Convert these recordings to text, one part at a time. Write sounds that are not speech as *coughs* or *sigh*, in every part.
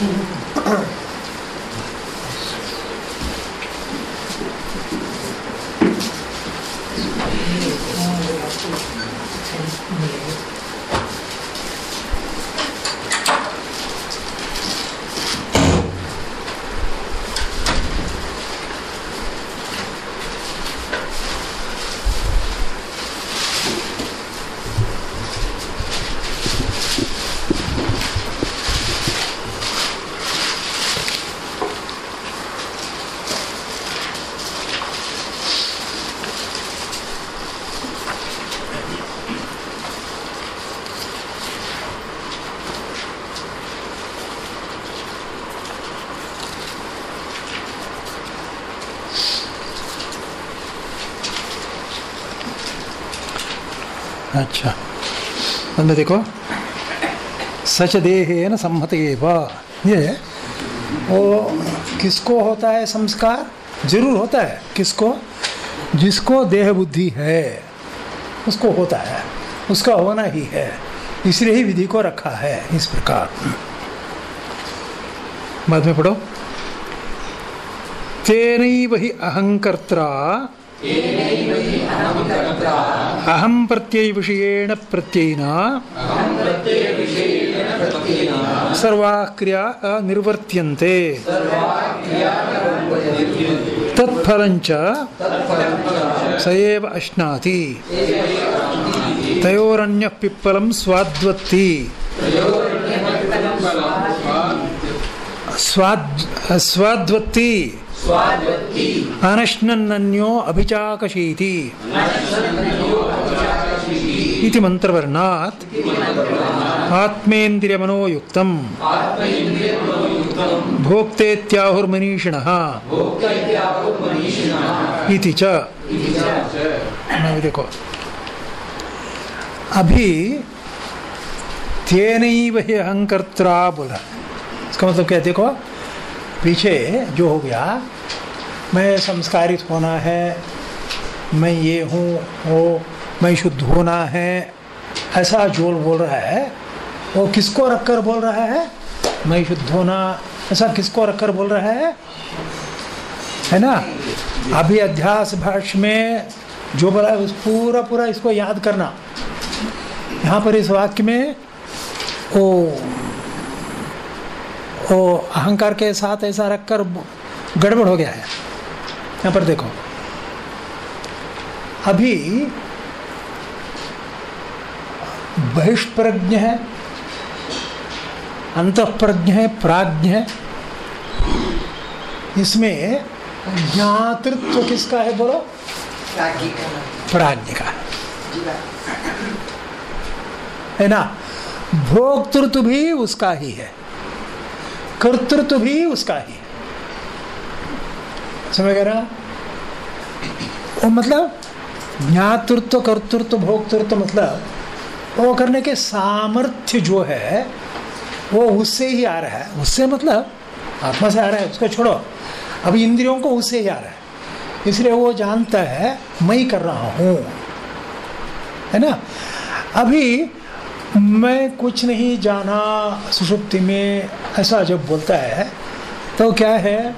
अच्छा अंदर देखो। सच देह न सम्मत ये, वो किसको होता है संस्कार? ज़रूर होता है। किसको? जिसको देह बुद्धि है, उसको होता है। उसका होना ही है। इसलिए ही विधि को रखा है इस प्रकार। बाद में पढ़ो। तेन ही अहंकर्ता अहम प्रत्यय विषयेण प्रत्ययिना। सर्वा क्रिया निर्वर्त्यन्ते तत्फलञ्च स एव अश्नाति। तयोरन्यः पिप्पलं स्वाद्वत्ति। स्वाद् स्वाद्वत्ति। अनश्नन्यो अभिचाकशीति। इति मन्त्रवर्णात् आत्मेन्द्रियमनोयुक्तम्। भोक्तेत्याहुर्मनीषिणः। इति च। देखो। अभी तेनैव ही अहंकर्ता बोला। इसका मतलब क्या देखो। पीछे जो हो गया, मैं संस्कारित होना है, मैं ये हूँ, वो, मैं शुद्ध होना है, ऐसा जो बोल रहा है। वो किसको रखकर बोल रहा है? मैं शुद्ध होना, ऐसा किसको रखकर बोल रहा है? है ना? अभी अध्यास भाष में जो बोला है, उस पूरा पूरा इसको याद करना। यहाँ पर इस वाक्य में वो वो अहंकार के साथ ऐसा रखकर गड़बड़ हो गया है। यहाँ पर देखो। अभी बहिष्प्रज्ञ है अंत प्रज्ञ है प्राज्ञ है। इसमें ज्ञातृत्व किसका है बोलो? प्राज्ञ का। है ना? भोक्तृत्व भी उसका ही है। कर्तृत्व भी उसका ही समझ गया वो मतलब ज्ञातृत्व, कर्तृत्व, भोक्तृत्व मतलब वो करने के सामर्थ्य जो है, वो उससे ही आ रहा है। उससे मतलब आत्मा से आ रहा है, उसको छोड़ो। अब इंद्रियों को उससे ही आ रहा है। इसलिए वो जानता है, मैं ही कर रहा हूँ। है ना? अभी मैं कुछ नहीं जाना सुषुप्ति में, ऐसा जब बोलता है तो क्या है?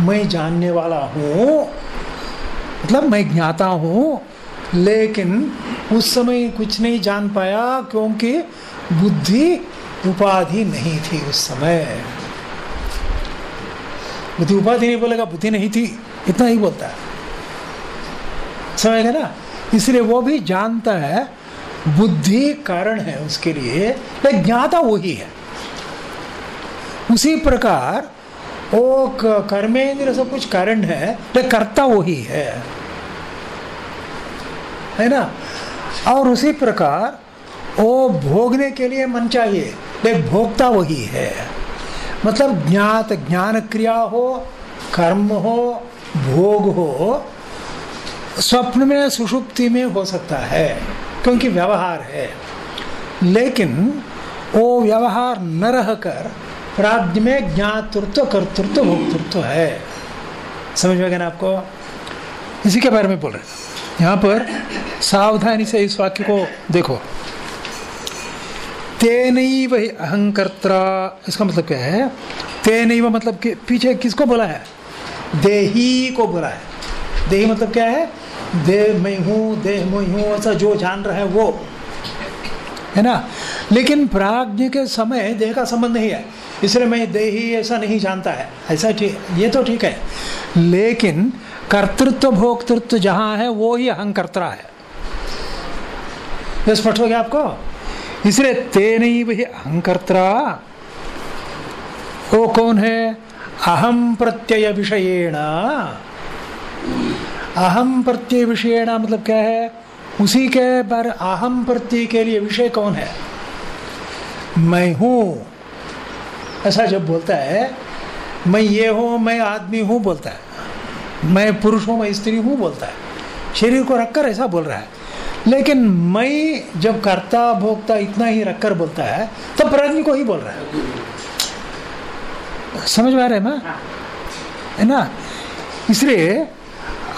मैं जानने वाला हूँ मतलब मैं ज्ञाता हूँ, लेकिन उस समय कुछ नहीं जान पाया क्योंकि बुद्धि उपाधि नहीं थी उस समय। बुद्धि उपाधि नहीं बोलेगा, बुद्धि नहीं थी, इतना ही बोलता है। समझ गया ना? इसलिए वो भी जानता है बुद्धि कारण है उसके लिए ज्ञाता वही है। उसी प्रकार वो कर्मेंद्र सब कुछ कारण है लेकिन कर्ता वही है। है ना? और उसी प्रकार वो भोगने के लिए मन चाहिए लेकिन भोगता वही है। मतलब ज्ञात, ज्ञान क्रिया हो, कर्म हो, भोग हो, स्वप्न में, सुषुप्ति में हो सकता है। क्योंकि व्यवहार है। लेकिन वो व्यवहार न रहकर प्राज्ञ में ज्ञातृत्व कर्तृत्व भोक्तृत्व है। समझ में ना आपको? इसी के बारे में बोल रहे यहाँ पर सावधानी से इस वाक्य को देखो। तेन वही अहंकर्ता इसका मतलब क्या है? तेन मतलब कि पीछे किसको बोला है? देही को बोला है। देही मतलब क्या है? देह मैं हूँ देह मैं हूँ, ऐसा जो जान रहा वो। है ना? लेकिन प्राज्ञ के समय देह का संबंध नहीं है। इसलिए मैं देही ऐसा नहीं जानता है। ऐसा ठीक ये तो ठीक है। लेकिन कर्तृत्व भोक्तृत्व जहाँ है, वो ही अहंकर्ता है। स्पष्ट हो गया आपको? इसलिए तेन ही वही अहंकर्ता। वो कौन है? अहम प्रत्यय विषयेण। अहम प्रत्यय विषयेण मतलब क्या है? उसी के पर अहम प्रत्यय के लिए विषय कौन है? मैं हूँ। ऐसा जब बोलता है मैं ये हूँ मैं आदमी हूँ बोलता है। मैं पुरुष हूँ मैं स्त्री हूँ बोलता है। शरीर को रखकर ऐसा बोल रहा है। लेकिन मैं जब कर्ता भोक्ता इतना ही रखकर बोलता है तो प्राज्ञ को ही बोल रहा है। समझ में आ रहा है ना? है ना? इसलिए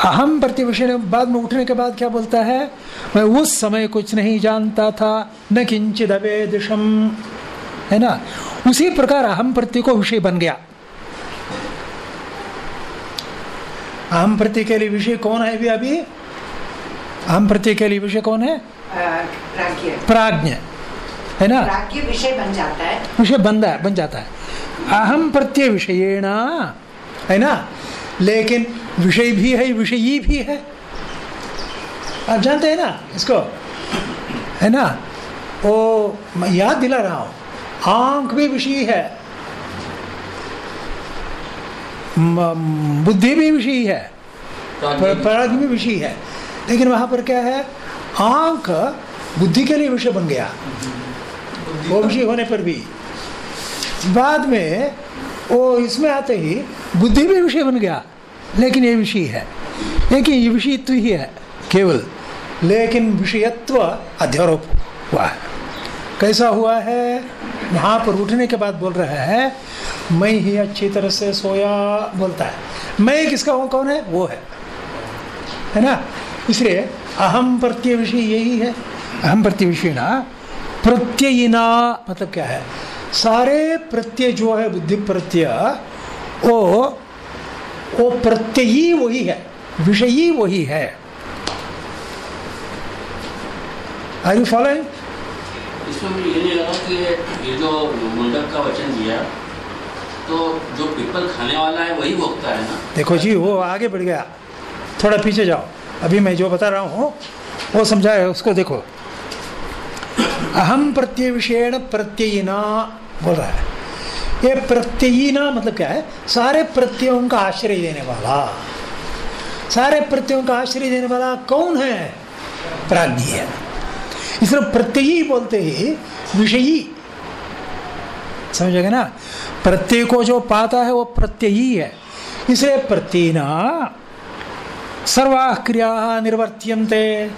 अहम प्रति विषय बाद में उठने के बाद क्या बोलता है? मैं उस समय कुछ नहीं जानता था न किंचित अवेदिशम। है ना? उसी प्रकार अहम प्रति को विषय बन गया। अहम प्रति के लिए विषय कौन है भी अभी? अहम प्रति के लिए विषय कौन है? प्राज्ञ। है ना? विषय बन जाता है। विषय बन बन जाता है। अहम प्रत्यय विषयेण। है ना? लेकिन विषय भी है विषयी भी है। आप जानते हैं ना इसको? है ना? वो मैं याद दिला रहा हूँ। आँख भी विषय है। बुद्धि भी विषय है। प्राग भी विषय है। लेकिन वहाँ पर क्या है? आँख बुद्धि के लिए विषय बन गया। वो विषय होने पर भी। बाद में वो इसमें आते ही बुद्धि भी विषय बन गया। लेकिन ये विषय है। लेकिन ये विषयत्व ही है, केवल। लेकिन विषयत्व अध्यारोप हुआ है। कैसा हुआ है? वहाँ पर उठने के बाद बोल रहा है, मैं ही अच्छी तरह से सोया, बोलता है। मैं किसका हूँ? कौन है? वो है। है ना? इसलिए अहम प्रत्यय विषय यही है। अहम प्रत्यय विषय ना प्रत्ययिना मतलब क्या है? सारे प्रत्यय जो है बुद्धि प्रत्यय, वो वो प्रत्ययी वही है विषयी वही है। आर यू फॉलोइंग इसमें मुझे ये नहीं लगा कि ये जो मुंडक का वचन दिया तो जो पीपल खाने वाला है वही भोगता है ना? देखो जी वो आगे बढ़ गया। थोड़ा पीछे जाओ। अभी मैं जो बता रहा हूँ वो समझाए उसको देखो। अहम प्रत्यय विषयण प्रत्ययिना बोल रहा है। ये प्रत्ययिना मतलब क्या है? सारे प्रत्ययों का आश्रय देने वाला। सारे प्रत्ययों का आश्रय देने वाला कौन है? प्राज्ञ है। इसलिए प्रत्ययी बोलते ही विषयी। समझेगा ना? प्रत्यय को जो पाता है वो प्रत्ययी है। इसलिए प्रत्ययना सर्वा क्रिया निर्वर्त्यंते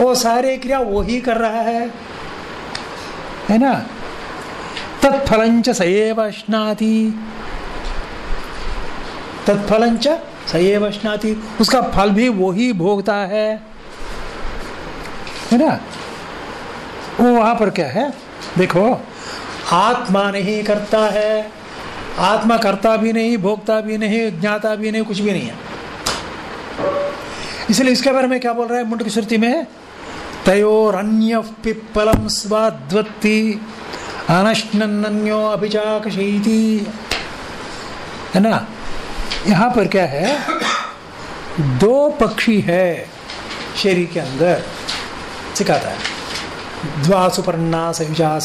वो सारे क्रिया वो ही कर रहा है। है ना? तत्फलंच सएव स्नाति तत्फलंच सएव स्नाति उसका फल भी वो ही भोगता है। है ना? वो वहाँ पर क्या है? देखो, आत्मा नहीं करता है। आत्मा करता भी नहीं, भोगता भी नहीं, ज्ञाता भी नहीं, कुछ भी नहीं है। इसलिए इसके बारे में क्या बोल रहा है मुंड की श्रुति में? तयोरन्य पिप्पलम स्वाद्वत्ति। अनश्न्यो अभिचाकशीति है ना? यहाँ पर क्या है? दो पक्षी है शरीर के अंदर। सिखाता है द्वा सुपर्णा सयुजा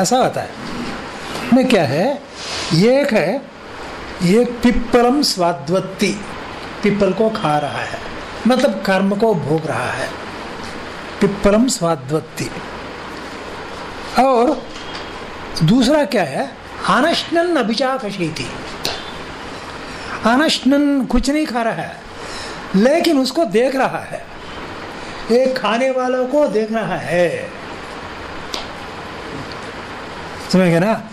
ऐसा होता है। में क्या है? एक है, एक पिप्पलम स्वाद्वत्ति। पिप्पल को खा रहा है। मतलब कर्म को भोग रहा है। पिप्पलम स्वाद्वत्ति। और दूसरा क्या है? आनश्नन अभिचाकशीति आनश्नन कुछ नहीं खा रहा है लेकिन उसको देख रहा है। एक खाने वालों को देख रहा है। समझ ना?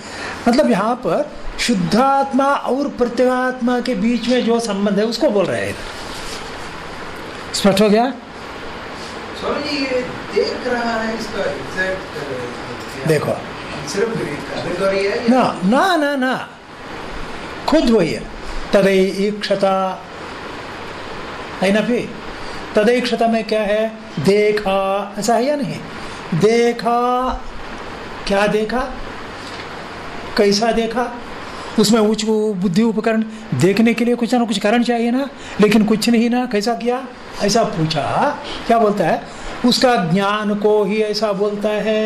मतलब यहाँ पर शुद्धात्मा और प्रत्यगात्मा के बीच में जो संबंध है उसको बोल रहे हैं। स्पष्ट हो गया? देख रहा है इसका देखो सिर्फ़ कैटेगरी है ना ना ना ना खुद वही है तदैक्षता है ना फिर तदैक्षता में क्या है देखा ऐसा है या नहीं देखा क्या देखा कैसा देखा उसमें उच्च बुद्धि उपकरण देखने के लिए कुछ ना कुछ कारण चाहिए ना लेकिन कुछ नहीं ना कैसा किया ऐसा पूछा क्या बोलता है उसका ज्ञान को ही ऐसा बोलता है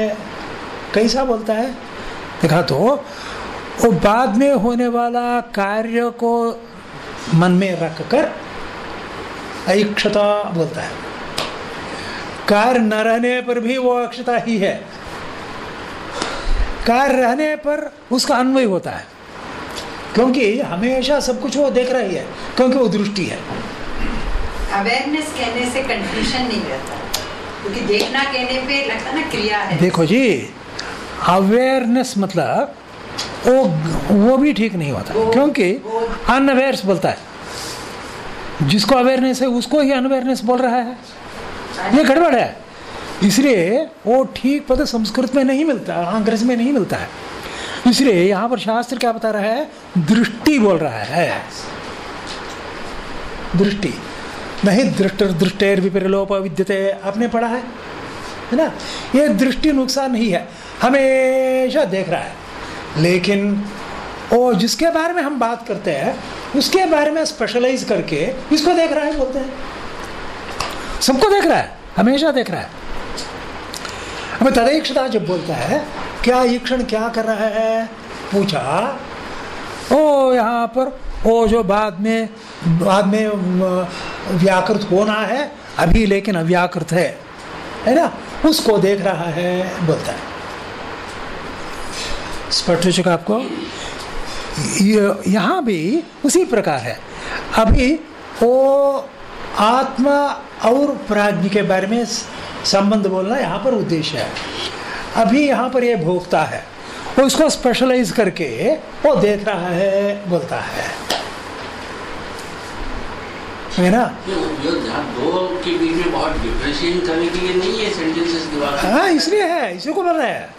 कैसा बोलता है? देखा तो वो बाद में होने वाला कार्य को मन में रख कर अक्षता बोलता है। कार्य न रहने पर भी वो अक्षता ही है। कार्य रहने पर उसका अन्वय होता है। क्योंकि हमेशा सब कुछ वो देख रही है क्योंकि वो दृष्टि है। अवेयरनेस कहने से कंफ्यूजन नहीं रहता। क्योंकि देखना कहने पे लगता ना क्रिया है। देखो जी अवेयरनेस मतलब वो वो भी ठीक नहीं होता। क्योंकि अनअवेयर्स बोलता है। जिसको अवेयरनेस है उसको ही अनअवेयरनेस बोल रहा है। ये गड़बड़ है। इसलिए वो ठीक पद संस्कृत में नहीं मिलता अंग्रेज़ी में नहीं मिलता है। इसलिए यहाँ पर शास्त्र क्या बता रहा है? दृष्टि बोल रहा है। दृष्टि। नहीं दृष्ट दृष्टेर विपरलोप विद्यते आपने पढ़ा है? है ना? ये दृष्टि नुकसान नहीं है। हमेशा देख रहा है। लेकिन वो जिसके बारे में हम बात करते हैं, उसके बारे में स्पेशलाइज करके इसको देख रहा है, बोलते हैं। सबको देख रहा है, हमेशा देख रहा है। हमें तदेक्षता जब बोलता है, क्या ईक्षण क्या कर रहा है? पूछा, ओ, यहाँ पर, ओ, जो बाद में बाद में, व्याकृत होना है, अभी लेकिन अव्याकृत है। है ना? उसको देख रहा है, बोलता है। स्पष्ट हो चुका आपको? यहाँ भी उसी प्रकार है। अभी वो आत्मा और प्राज्ञ के बारे में संबंध बोलना यहाँ पर उद्देश्य है। अभी यहाँ पर ये भोगता है। वो उसको स्पेशलाइज करके वो देख रहा है बोलता है। है ना? जो दो के बीच में बहुत डिफ्रेंशिएशन करने के लिए नहीं है सेंटेंसेस दिमाग हाँ इसलिए है इसी को बोल रहा हैं।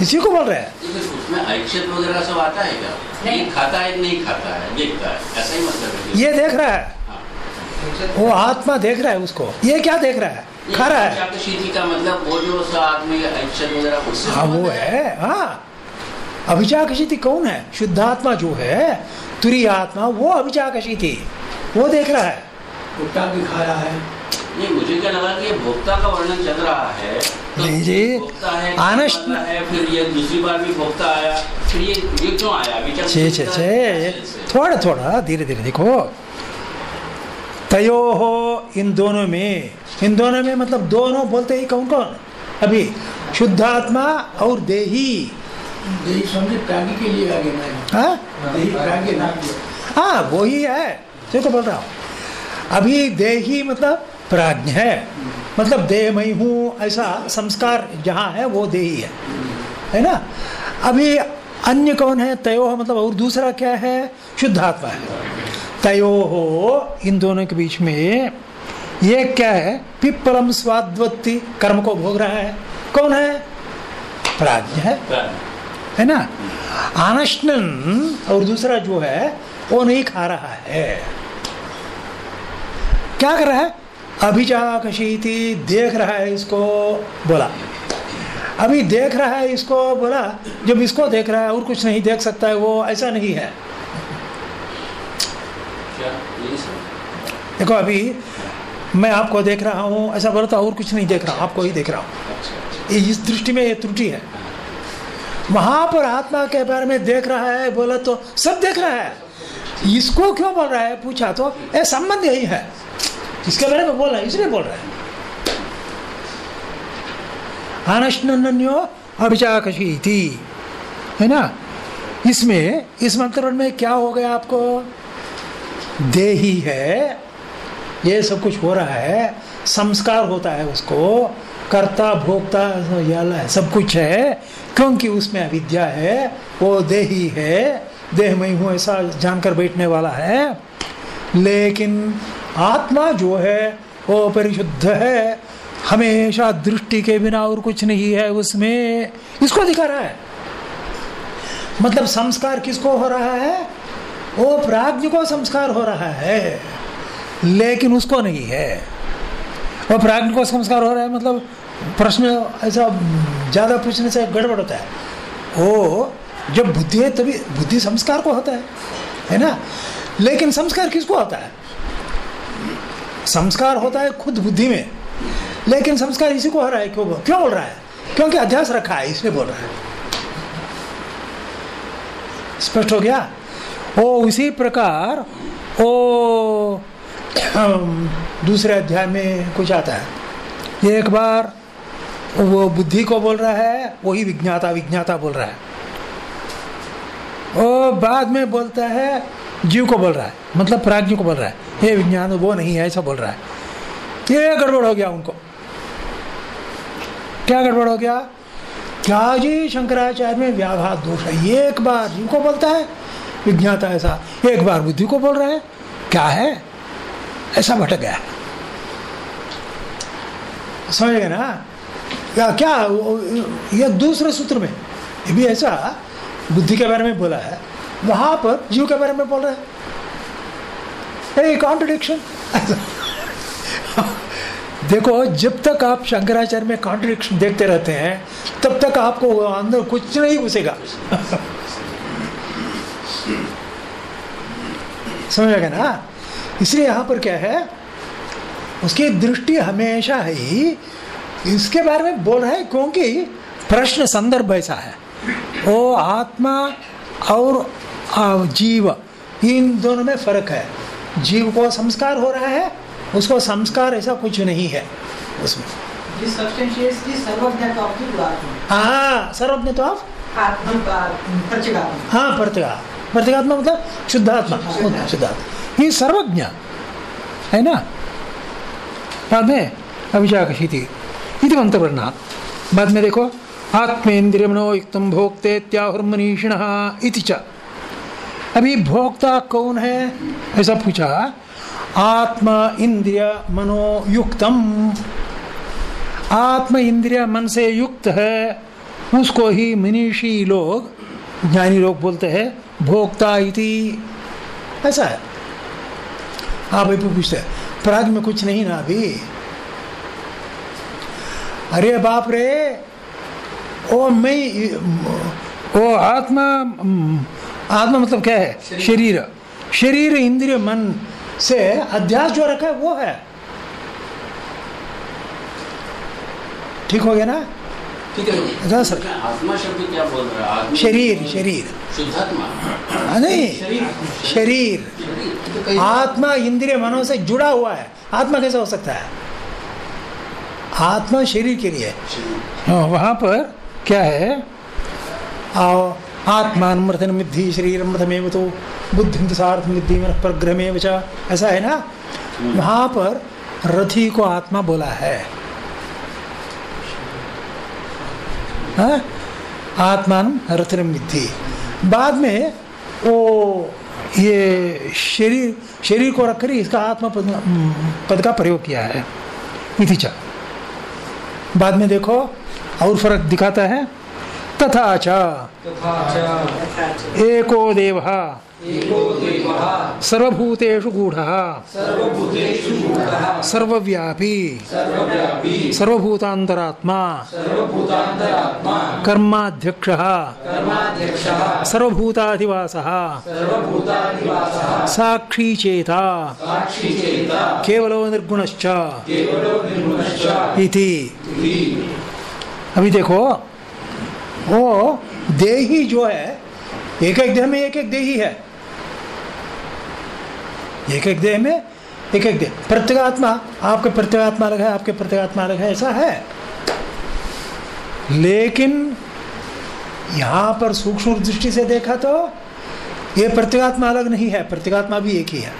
इसी को बोल रहे हैं। उसमें ऐक्षत वगैरह सब आता है क्या? नहीं। एक खाता है एक नहीं खाता है देखता है। ऐसा ही मतलब है ये देख रहा है। हाँ। वो आत्मा देख रहा है उसको। ये क्या देख रहा है? खा रहा है। का मतलब वो जो आदमी ऐक्षत वगैरह उससे हाँ वो है। हाँ। अभिचाकशिति कौन है? शुद्धात्मा जो है तुरी आत्मा वो अभिचाकशिति। वो देख रहा है। भी खा रहा है। नहीं मुझे क्या लगा कि ये भोक्ता का वर्णन चल रहा है तो नहीं जी, है आनस्ट- है? फिर ये दूसरी बार भी भोक्ता आया फिर ये ये क्यों आया? विचार छे छे छे थोड़ा थोड़ा धीरे धीरे देखो। तयो हो इन दोनों में इन दोनों में मतलब दोनों बोलते ही कौन कौन? अभी शुद्धात्मा और देही। यही समझे प्राणी के लिए आगे हाँ? हाँ वो ही है जो तो बोल रहा हूँ। अभी देही मतलब प्राज्ञ है। मतलब देह मैं हूँ ऐसा संस्कार जहाँ है, वो देही है है। ना? अभी अन्य कौन है? तयो मतलब और दूसरा क्या है? शुद्धात्मा है। तयो हो, इन दोनों के बीच में ये क्या है? पिप्पलम स्वाद्वत्ति कर्म को भोग रहा है। कौन है? प्राज्ञ है। है ना? आनश्नन और दूसरा जो है, वो नहीं खा रहा है। क्या कर रहा है? अभिजाकशीति देख रहा है इसको बोला। अभी देख रहा है इसको बोला जब इसको देख रहा है और कुछ नहीं देख सकता है वो ऐसा नहीं है। देखो अभी मैं आपको देख रहा हूँ ऐसा बोला तो और कुछ नहीं देख रहा हूँ आपको ही देख रहा हूँ। इस दृष्टि में ये त्रुटि है। वहाँ पर आत्मा के बारे में देख रहा है बोला तो सब देख रहा है। इसको क्यों बोल रहा है? पूछा तो ये संबंध यही है। इसके बारे में बोल इसलिए बोल। रहा है अनश्नो अभिचाकशीति है ना? इसमें, इस मंत्र में क्या हो गया आपको? देही है, ये सब कुछ हो रहा है, संस्कार होता है उसको, कर्ता, भोक्ता है, सब कुछ है, क्योंकि उसमें अविद्या है, वो देही है देह में हूँ ऐसा जानकर बैठने वाला है, लेकिन आत्मा जो है, वो परिशुद्ध है। हमेशा दृष्टि के बिना और कुछ नहीं है उसमें। इसको दिखा रहा है। मतलब संस्कार किसको हो रहा है? वो प्राज्ञ को संस्कार हो रहा है, लेकिन उसको नहीं है। वो प्राज्ञ को संस्कार हो रहा है मतलब प्रश्न ऐसा ज़्यादा पूछने से गड़बड़ होता है। वो जब बुद्धि है, तभी बुद्धि संस्कार को होता है है ना? लेकिन संस्कार किसको होता है? संस्कार होता है खुद बुद्धि में। लेकिन संस्कार इसी को हो रहा है, क्यों क्यों बोल रहा है? क्योंकि अध्यास रखा है, इसलिए बोल रहा है। स्पष्ट हो गया? वो उसी प्रकार, ओ दूसरे अध्याय में कुछ आता है। एक बार, वो बुद्धि को बोल रहा है, वही विज्ञाता विज्ञाता बोल रहा है। वो बाद में बोलता है, जीव को बोल रहा है मतलब प्राज्ञ को बोल रहा है। ये विज्ञान, वो नहीं है, ऐसा बोल रहा है। ये गड़बड़ हो गया उनको। क्या गड़बड़ हो गया? क्या जी शंकराचार्य में व्याघात दोष है? एक बार जीव को बोलता है, विज्ञाता ऐसा, एक बार बुद्धि को बोल रहा है, क्या है? ऐसा भटक गया। समझ गए ना? या क्या ये दूसरे सूत्र में, ये भी ऐसा बुद्धि के बारे में बोला है, वहाँ पर जीव के बारे में बोल रहा है। कॉन्ट्रडिक्शन *laughs* देखो, जब तक आप शंकराचार्य में कॉन्ट्रडिक्शन देखते रहते हैं, तब तक आपको अंदर कुछ नहीं घुसेगा। *laughs* समझेगा ना? इसलिए यहाँ पर क्या है? उसकी दृष्टि हमेशा ही इसके बारे में बोल रहा है, क्योंकि प्रश्न संदर्भ ऐसा है। वो आत्मा और जीव, इन दोनों में फ़र्क है। जीव को संस्कार हो रहा है उसको संस्कार ऐसा कुछ नहीं है। उसमें। हाँ सर्वज्ञ तो आप हाँ मतलब शुद्धात्मा शुद्धात्मा। ये सर्वज्ञ है ना? बाद में अभिजाकशीति इति मंत्रवर्णा। बाद में देखो आत्मेन्द्रिय मनोयुक्त भोक्ते त्याहुर्मनीषिण इति च। अभी भोक्ता कौन है? ऐसा पूछा, आत्म इंद्रिय मनोयुक्तम। आत्म इंद्रिय मन से युक्त है, उसको ही मनीषी लोग, ज्ञानी लोग बोलते हैं, भोक्ता इति। ऐसा है। आप अभी पूछते प्राग में कुछ नहीं ना अभी? अरे बाप रे, ओ मैं, ओ आत्मा आत्मा मतलब क्या है? शरीर। शरीर। इंद्रिय मन से अध्यास जो रखा है वो है। ठीक हो गया ना? ठीक है। हाँ, सर। आत्मा शब्द क्या बोल रहा है? शरीर शरीर। शुद्धात्मा। हाँ, नहीं। शरीर। आत्मा इंद्रिय मनों से जुड़ा हुआ है। आत्मा कैसे हो सकता है? आत्मा शरीर के लिए। हाँ, वहाँ पर क्या है? आओ। आत्मा मृतन मिद्धि शरीर मृतमेव तो बुद्धि सार्थ मिद्धि परग्रहमेव ऐसा है ना? वहाँ पर रथी को आत्मा बोला है। हाँ? आत्मान रथन मिद्धि बाद में वो ये शरीर शरीर को रखकर इसका आत्मा पद, पद का प्रयोग किया है। इतिचा बाद में देखो और फ़र्क दिखाता है। तथा च। एको देव। सर्वभूतेषु गूढ़। सर्वव्यापी। सर्वभूतांतरात्मा कर्माध्यक्ष। सर्वभूताधिवास। साक्षी चेता। केवलो निर्गुणश्च। इति। अभी देखो वो देही जो है, एक एक देह में एक एक देही है। एक एक देह में एक एक देह। प्रत्येगात्मा, आपके प्रत्येगात्मा अलग है, आपके प्रत्येगात्मा अलग है, ऐसा है। लेकिन यहाँ पर सूक्ष्म दृष्टि से देखा तो ये प्रत्येगात्मा अलग नहीं है, प्रत्येगात्मा भी एक ही है,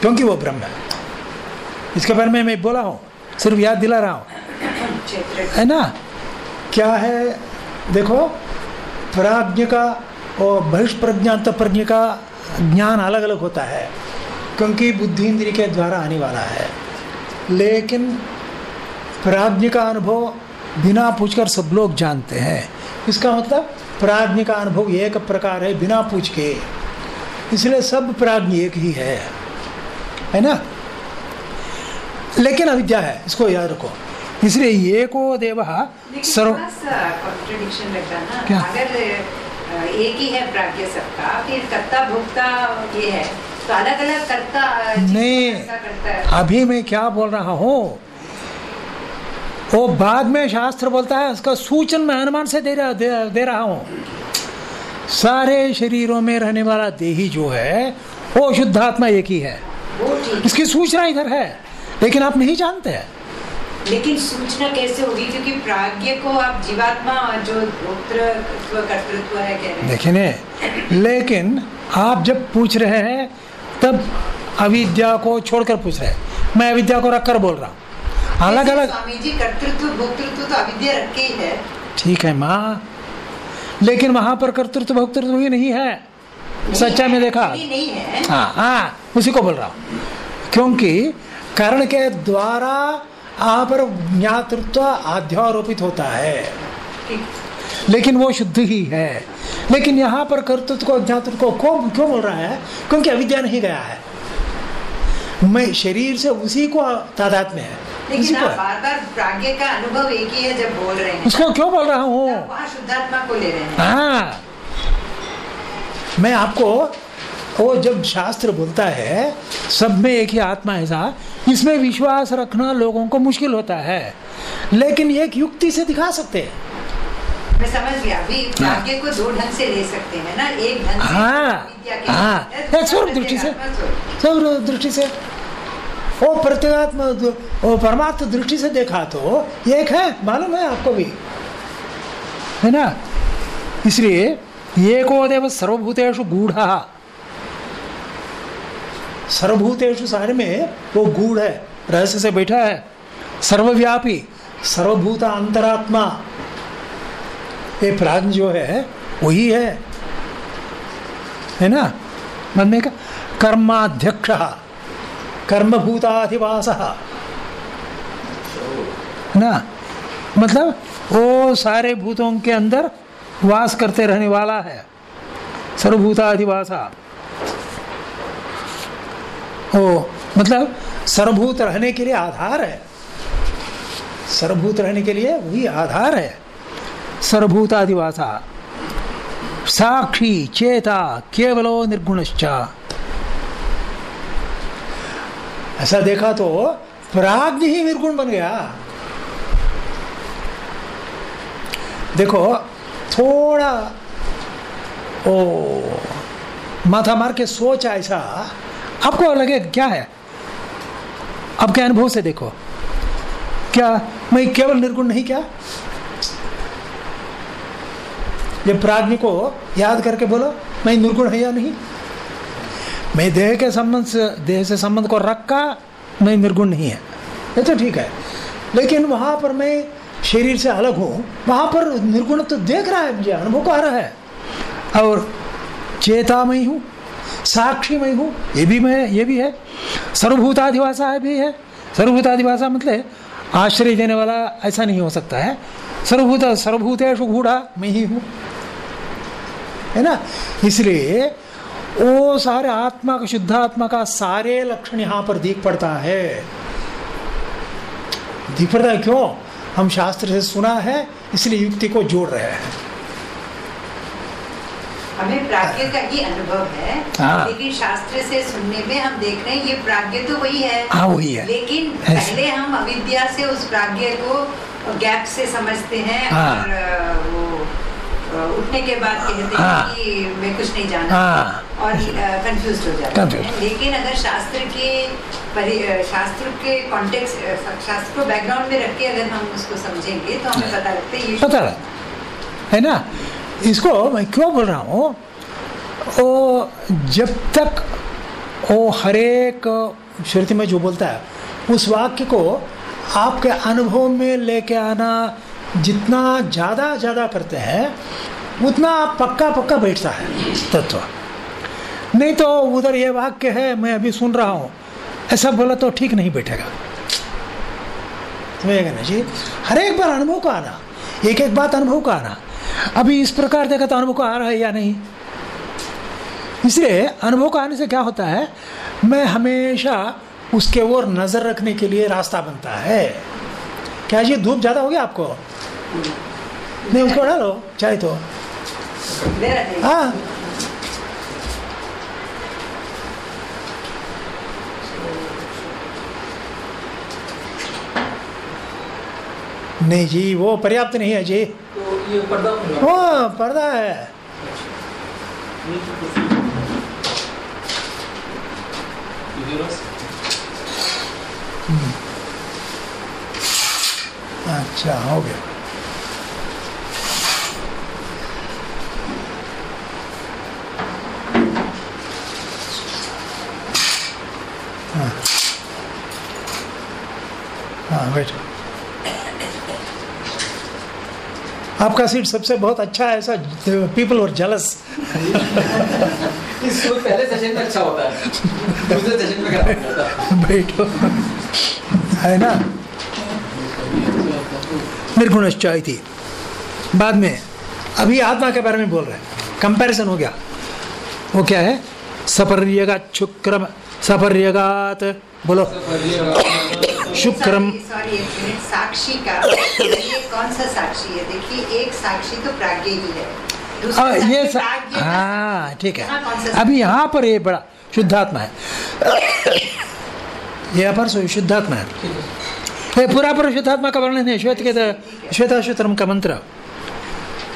क्योंकि वो ब्रह्म है। इसके बारे में मैं बोला हूँ, सिर्फ़ याद दिला रहा हूँ। है ना? क्या है देखो, प्राज्ञ का और बहिष्प्रज्ञात प्रज्ञ का ज्ञान अलग अलग होता है, क्योंकि बुद्धि इंद्रिय के द्वारा आने वाला है। लेकिन प्राज्ञ का अनुभव बिना पूछकर सब लोग जानते हैं। इसका मतलब प्राज्ञ का अनुभव एक प्रकार है बिना पूछ के। इसलिए सब प्राज्ञ एक ही है। है ना? लेकिन अविद्या है, इसको याद रखो। इसलिए एको देव सर्व कॉन्ट्रडिक्शन लग ना। क्या? अगर एक ही है प्राज्ञ सबका फिर कर्ता भोक्ता ये है। तो अलग अलग कर्ता नहीं करता है। अभी मैं क्या बोल रहा हूँ? वो बाद में शास्त्र बोलता है उसका सूचन मैं अनुमान से दे रहा दे, दे रहा हूँ। सारे शरीरों में रहने वाला देही जो है वो शुद्धात्मा एक ही है। वो इसकी सूचना इधर है लेकिन आप नहीं जानते हैं। लेकिन सूचना कैसे होगी? क्योंकि प्राज्ञ को आप जीवात्मा जो कर्तृत्व है कह रहे हैं। देखिए ने, लेकिन आप जब पूछ रहे हैं तब अविद्या को छोड़कर पूछ रहे हैं। मैं अविद्या को रखकर बोल रहा हूँ। अलग अलग स्वामी जी कर्तृत्व भोक्तृत्व तो अविद्या रखे ही है। ठीक है माँ लेकिन वहाँ पर कर्तृत्व भोक्तृत्व भी नहीं है। सच्चा में देखा। है। हाँ हाँ उसी को बोल रहा हूँ। क्योंकि कर्ण के द्वारा यहाँ पर ज्ञातृत्व आध्यारोपित होता है। लेकिन वो शुद्ध ही है। लेकिन यहाँ पर कर्तृत्व को अज्ञातृत्व को क्यों क्यों बोल रहा है? क्योंकि अविद्या नहीं गया है। मैं शरीर से उसी को तादाद में है। लेकिन आप बार बार प्राज्ञ का अनुभव एक ही है जब बोल रहे हैं। उसको क्यों बोल रहा हूँ? शुद्धात्मा को ले रहे हैं। हाँ। मैं आपको वो जब शास्त्र बोलता है सब में एक ही आत्मा ऐसा इसमें विश्वास रखना लोगों को मुश्किल होता है। लेकिन एक युक्ति से दिखा सकते हैं। मैं समझ गया अभी प्राज्ञ को दो ढंग से ले सकते हैं ना एक ढंग से हाँ, हाँ, स्वरूप दृष्टि से। स्वरूप। दृष्टि से। वो प्रत्येगात्मा वो परमात्म दृष्टि से देखा तो एक है मालूम है आपको भी? है ना? इसलिए एको सर्वभूतेषु गूढ़। सर्वभूतेषु सारे में वो गूढ़ है, रहस्य से बैठा है। सर्वव्यापी, सर्वभूत अंतरात्मा। ये प्राण जो है, वही है। है ना? मन में का कर्माध्यक्ष, कर्मभूताधिवास। ना? मतलब वो सारे भूतों के अंदर वास करते रहने वाला है। सर्वभूताधिवासा। ओ मतलब सर्वभूत रहने के लिए आधार है। सर्वभूत रहने के लिए वही आधार है। सर्वभूताधिवासा साक्षी, चेता, केवलो निर्गुणश्च। ऐसा देखा तो प्राज्ञ ही निर्गुण बन गया। देखो, थोड़ा, ओ, माथा मार के सोच ऐसा। आपको लगे, क्या है? आपके अनुभव से देखो। क्या मैं केवल निर्गुण नहीं क्या? ये प्राज्ञ को याद करके बोलो, मैं निर्गुण है या नहीं? मैं देह के संबंध से, देह से संबंध को रखा मैं निर्गुण नहीं है। ये तो ठीक है। लेकिन वहाँ पर मैं शरीर से अलग हूँ। वहाँ पर निर्गुण तो देख रहा है मुझे, अनुभव को आ रहा है। और चेता मैं हूँ। साक्षी मैं हूँ। ये भी मैं, ये भी है। सर्वभूताधिवासा भी है। सर्वभूताधिवासा मतलब आश्रय देने वाला ऐसा नहीं हो सकता है। सर्वभूत, सर्वभूतेषु गूढ़ा मैं ही हूँ। है ना? इसलिए वो सारे आत्मा का शुद्ध आत्मा का सारे लक्षण यहाँ पर दिख पड़ता है। दिख पड़ता है क्यों? हम शास्त्र से सुना है, इसलिए युक्ति को जोड़ रहे हैं। हमें प्राज्ञ का ही अनुभव है हाँ। लेकिन शास्त्र से सुनने में हम देख रहे हैं ये प्राज्ञ तो वही है हाँ वही है लेकिन पहले हम अविद्या से उस प्राज्ञ को गैप से समझते हैं हाँ। और वो उठने के बाद कहते हैं हाँ। कि मैं कुछ नहीं जाना हाँ। और कंफ्यूज हो जाते। हैं लेकिन अगर शास्त्र के परि शास्त्र के कॉन्टेक्स्ट शास्त्र को बैकग्राउंड में रख के अगर हम उसको समझेंगे तो हमें पता लगता है ये पता है है ना इसको मैं क्यों बोल रहा हूँ? वो जब तक वो हरेक श्रुति में जो बोलता है, उस वाक्य को आपके अनुभव में लेके आना जितना ज़्यादा ज़्यादा करते हैं, उतना पक्का पक्का बैठता है तत्व। नहीं तो उधर ये वाक्य है, मैं अभी सुन रहा हूँ। ऐसा बोला तो ठीक नहीं बैठेगा। समझेगा ना जी? हर एक बार अनुभव का आना, एक एक बात अनुभव का आना। अभी इस प्रकार देखा तो अनुभव को आ रहा है या नहीं? इसलिए अनुभव को आने से क्या होता है? मैं हमेशा उसके ओर नज़र रखने के लिए रास्ता बनता है। क्या जी धूप ज़्यादा हो गया आपको? नहीं। उसको डालो चाहे तो। हाँ। नहीं जी वो पर्याप्त नहीं है जी। तो ये पर्दा पर्दा है। अच्छा हो गया। हाँ। हाँ बैठो। आपका सीट सबसे बहुत अच्छा है ऐसा पीपल और जलस पहले सेशन में अच्छा होता है दूसरे सेशन में खराब है। बैठो है ना? निर्गुणश्च थी। बाद में अभी आत्मा के बारे में बोल रहे हैं। कंपैरिजन हो गया। वो क्या है? सपर्यगात शुक्रम सपर्यगात बोलो। शुक्रम। साक्षी का। ये कौन सा साक्षी है? देखिए एक साक्षी तो प्राज्ञ ही है। दूसरा हाँ ये का- हाँ। ठीक यहाँ है अभी यहाँ पर ये बड़ा शुद्धात्मा है। *coughs* ये पर सो शुद्धात्मा है। पूरा पूरा शुद्धात्मा का वर्णन है। श्वेत के श्वेताश्वतरम का मंत्र।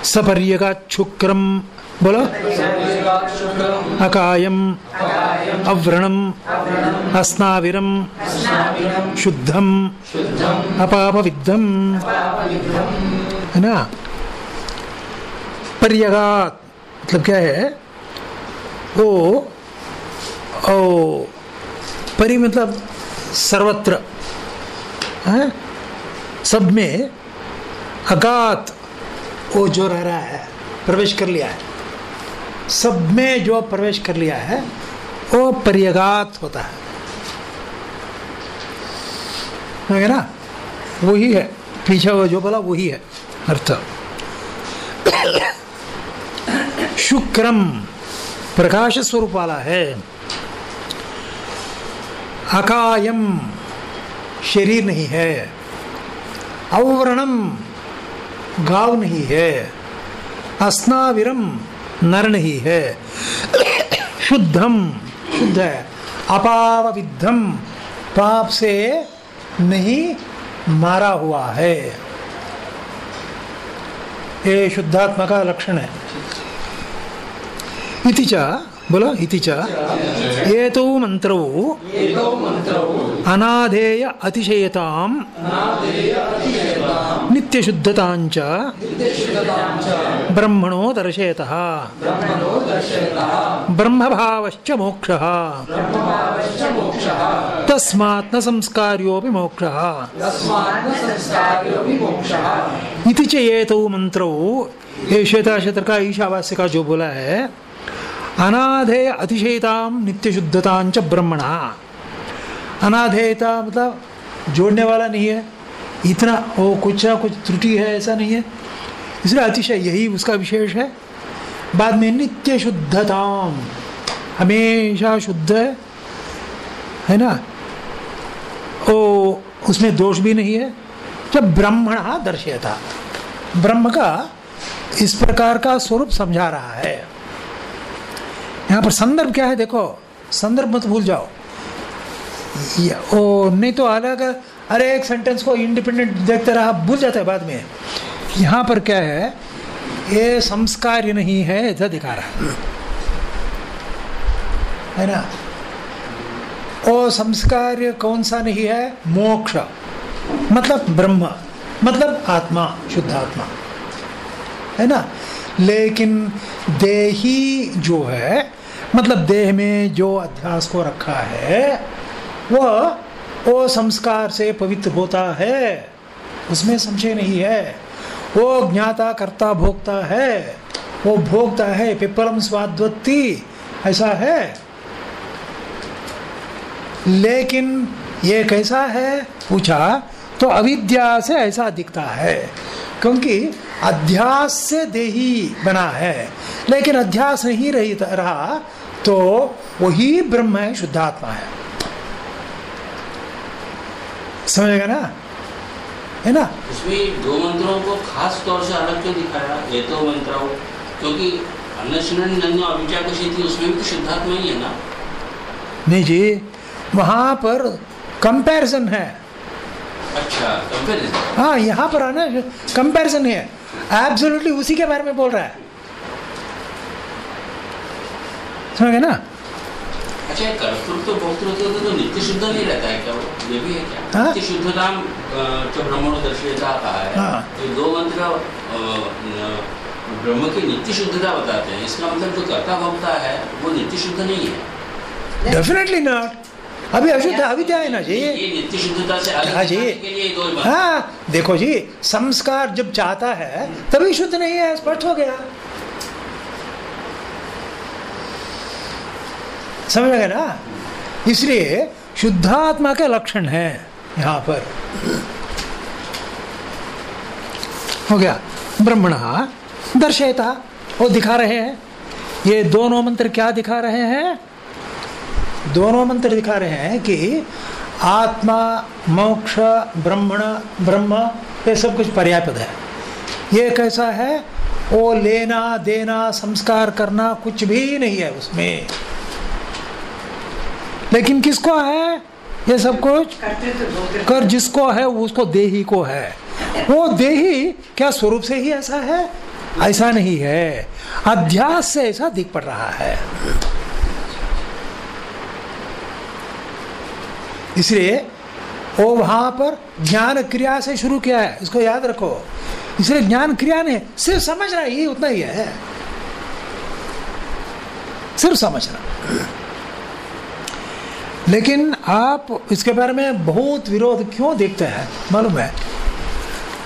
सपर्यगा शुक्रम बोलो। अकायम, अव्रणम, अस्नाविरम, शुद्धम, अपापविद्धम। है ना? पर्यगात मतलब क्या है? वो ओ, परि मतलब सर्वत्र। है? सब में अगात, वो जो रह रहा है, प्रवेश कर लिया है। सब में जो प्रवेश कर लिया है, वो पर्यगात होता है। ना? वही है। पीछे वो जो बोला, वही है। अर्थ। शुक्रम प्रकाश स्वरूप वाला है। अकायम शरीर नहीं है। अवर्णम गाव नहीं है। अस्नाविरम नर नहीं है। शुद्धम शुद्ध है। अपावविद्धम पाप से नहीं मारा हुआ है। ये शुद्धात्मा का लक्षण है। इति च बोलो इति च। एतौ मंत्रौ अनाधेय अतिशयतां नित्यशुद्धताञ्च ब्रह्मणो दर्शयतः। ब्रह्मभावश्च मोक्षः। तस्मात् न संस्कार्योऽपि मोक्षः। इति मंत्रौ ये श्वेताशत्र का ईशावास्य का जो बोला है अनाधेय अतिशयताम नित्यशुद्धतांच ब्रह्मणा। अनाधेयता मतलब जोड़ने वाला नहीं है। इतना वो कुछ ना कुछ त्रुटि है, ऐसा नहीं है। इसलिए अतिशय, यही उसका विशेष है। बाद में नित्य शुद्धताम। हमेशा शुद्ध है। है ना? ओ, उसमें दोष भी नहीं है। जब ब्रह्मण दर्शयता। ब्रह्म का इस प्रकार का स्वरूप समझा रहा है। यहाँ पर संदर्भ क्या है, देखो। संदर्भ मत भूल जाओ। ओ, नहीं तो अलग अरे एक सेंटेंस को इंडिपेंडेंट देखते रहा, भूल जाता है बाद में। यहाँ पर क्या है? ये संस्कार नहीं है ऐसा दिखा रहा है ना? ओ संस्कार कौन सा नहीं है? मोक्ष। मतलब ब्रह्म मतलब आत्मा, शुद्ध आत्मा। है ना? लेकिन देही जो है मतलब देह में जो अध्यास को रखा है, वह वो संस्कार से पवित्र होता है, उसमें संशय नहीं है। वो ज्ञाता करता भोगता है वो भोगता है, पिपलम स्वाद्वत्ती, ऐसा है। लेकिन ये कैसा है? पूछा तो अविद्या से ऐसा दिखता है, क्योंकि अध्यास से देही बना है। लेकिन अध्यास नहीं रही रहा तो वही ब्रह्म है, शुद्धात्मा है। समझेगा ना? है ना? इसमें दो मंत्रों को खास तौर से अलग क्यों दिखाया? ये तो मंत्र क्योंकि उसमें भी तो शुद्धात्मा ही है ना? नहीं जी वहाँ पर कंपैरिजन है। अच्छा कंपेरिजन हाँ यहाँ पर आना कंपैरिजन है। एब्सोल्युटली उसी के बारे में बोल रहा है। समझ गए ना? अच्छा तो नित्य शुद्ध नहीं रहता है क्या वो? ये भी है क्या? हाँ? नित्य शुद्धता जो ब्रह्मणो दर्शयता कहा है हाँ। तो दो मंत्र ब्रह्म की नित्य शुद्धता बताते हैं। इसका मतलब जो कर्ता भोक्ता है वो नित्य शुद्ध नहीं है। डेफिनेटली नॉट अभी अशुद्ध अविद्या है ना जी? नित्य शुद्धता से हाँ जी। हाँ देखो जी संस्कार जब चाहता है तभी शुद्ध नहीं है स्पष्ट हो गया। समझ गए ना? इसलिए शुद्धात्मा के लक्षण है यहाँ पर। हो गया। ब्रह्मण दर्शयता, वो दिखा रहे हैं। ये दोनों मंत्र क्या दिखा रहे हैं? दोनों मंत्र दिखा रहे हैं कि आत्मा, मोक्ष, ब्रह्मण, ब्रह्म, ये सब कुछ पर्यायपद है। ये कैसा है? वो लेना, देना, संस्कार करना कुछ भी नहीं है उसमें। लेकिन किसको है? ये सब कुछ कर जिसको है उसको देही को है। वो देही क्या स्वरूप से ही ऐसा है? ऐसा नहीं है। अध्यास से ऐसा दिख पड़ रहा है। इसलिए वो वहाँ पर ज्ञान क्रिया से शुरू किया है। इसको याद रखो। इसलिए ज्ञान क्रिया ने सिर्फ़ समझना ही उतना ही है। सिर्फ़ समझना। लेकिन आप इसके बारे में बहुत विरोध क्यों देखते हैं? मालूम है।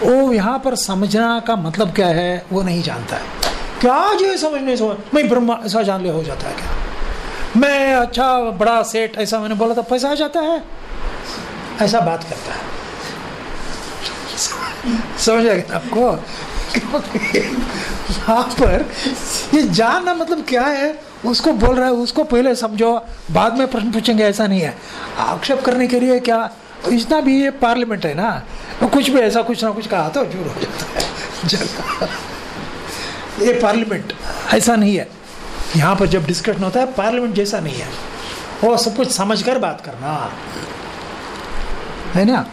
वो यहाँ पर समझना का मतलब क्या है, वो नहीं जानता है। क्या जो समझने समझ मैं ब्रह्मा ऐसा जान ले हो जाता है क्या? मैं अच्छा बड़ा, सेठ, ऐसा मैंने बोला था पैसा आ जाता है। ऐसा बात करता है। समझ गया आपको? यहाँ पर, ये जानना मतलब क्या है? उसको बोल रहा है, उसको पहले समझो, बाद में प्रश्न पूछेंगे, ऐसा नहीं है। आक्षेप करने के लिए क्या? इतना भी ये पार्लियामेंट है ना? तो कुछ भी ऐसा कुछ ना कुछ कहा तो ज़रूर हो जाता है। ये पार्लियामेंट, ऐसा नहीं है। यहाँ पर जब डिस्कशन होता है, पार्लियामेंट जैसा नहीं है। वो सब कुछ समझ कर बात करना। है ना?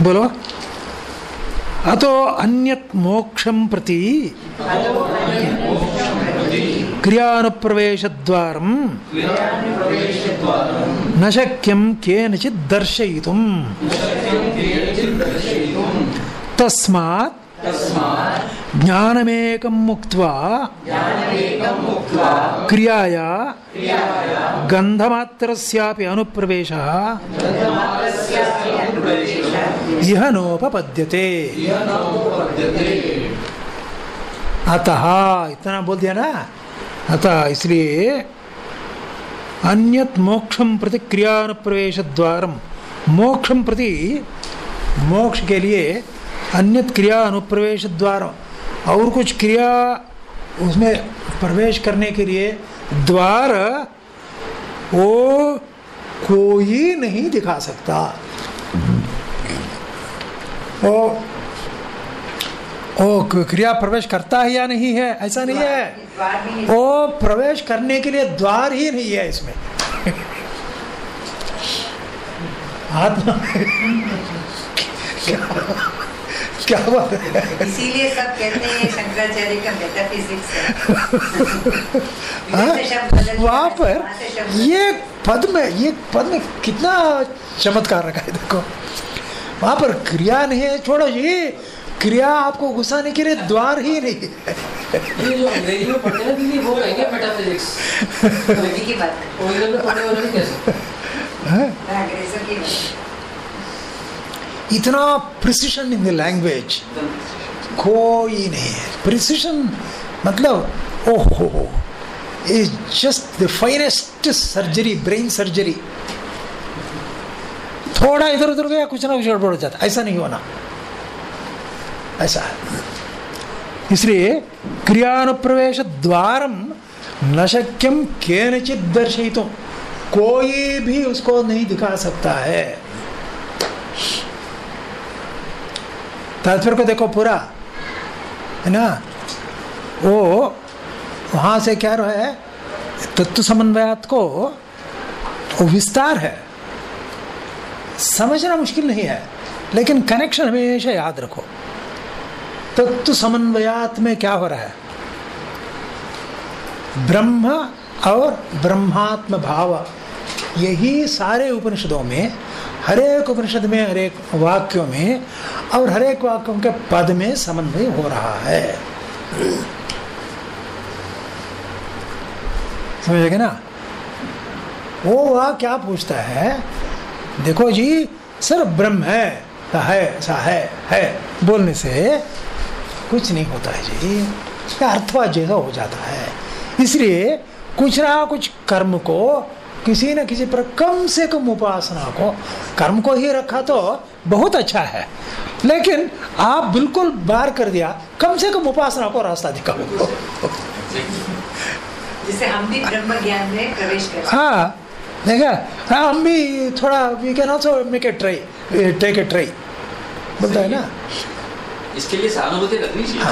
बोलो। अतो अन्यत् मोक्षं प्रति क्रियानुप्रवेशद्वारं न शक्यं केनचित् दर्शयितुं तस्मात् ज्ञानमेकं मुक्त्वा क्रियाया गन्धमात्रस्यापि अनुप्रवेशः। यह नोपपद्यते अतः, इतना बोल दिया ना? अतः इसलिए अन्यत मोक्षम प्रति क्रियानुप्रवेश द्वारम मोक्षम प्रति मोक्ष के लिए अन्यत क्रिया अनुप्रवेश द्वार और कुछ क्रिया उसमें प्रवेश करने के लिए द्वार वो कोई नहीं दिखा सकता। ओ ओ क्रिया प्रवेश करता है या नहीं है? ऐसा नहीं है। वो प्रवेश करने के लिए द्वार ही नहीं है इसमें। *laughs* आत्मा क्या *laughs* क्या बात है? इसीलिए सब कहते हैं शंकराचार्य का मेटाफिजिक्स है। *laughs* हाँ? वहाँ पर ये पद में ये पद में कितना चमत्कार रखा है देखो। वहाँ पर क्रिया नहीं है। छोड़ो जी क्रिया आपको घुसाने के लिए द्वार ही नहीं है। बात है। इतना प्रिसिशन इन द लैंग्वेज कोई नहीं है। प्रिसिशन मतलब ओहो is just the finest surgery brain surgery थोड़ा इधर उधर गया, कुछ ना कुछ गड़बड़ हो जाता ऐसा नहीं होना। ऐसा है। इसलिए क्रियानुप्रवेश द्वारम न शक्यम केनचित दर्शित कोई भी उसको नहीं दिखा सकता है। तात्पर्य को देखो पूरा। है ना? वो वहाँ से क्या रहा है? तत्व समन्वयात को विस्तार है। समझना मुश्किल नहीं है, लेकिन कनेक्शन हमेशा याद रखो। तत्व समन्वयात में क्या हो रहा है? ब्रह्म और ब्रह्मात्म भाव यही सारे उपनिषदों में, हरेक उपनिषद में, हरेक वाक्यों में और हरेक वाक्यों के पद में समन्वय हो रहा है। समझेगा ना? वो वह क्या पूछता है देखो जी सर ब्रह्म है। सा है सा है है। बोलने से कुछ नहीं होता है जी। अर्थवाद जैसा हो जाता है। इसलिए कुछ ना कुछ कर्म को किसी न किसी पर कम से कम उपासना को कर्म को ही रखा तो बहुत अच्छा है। लेकिन आप बिल्कुल बार कर दिया कम से कम उपासना को रास्ता दिखाओ। जिससे हम भी ब्रह्म ज्ञान में प्रवेश कर हाँ। देखा? हाँ हम भी थोड़ा we can also make a try take a try बोलता है ना? इसके लिए सहानुभूति रखनी चाहिए।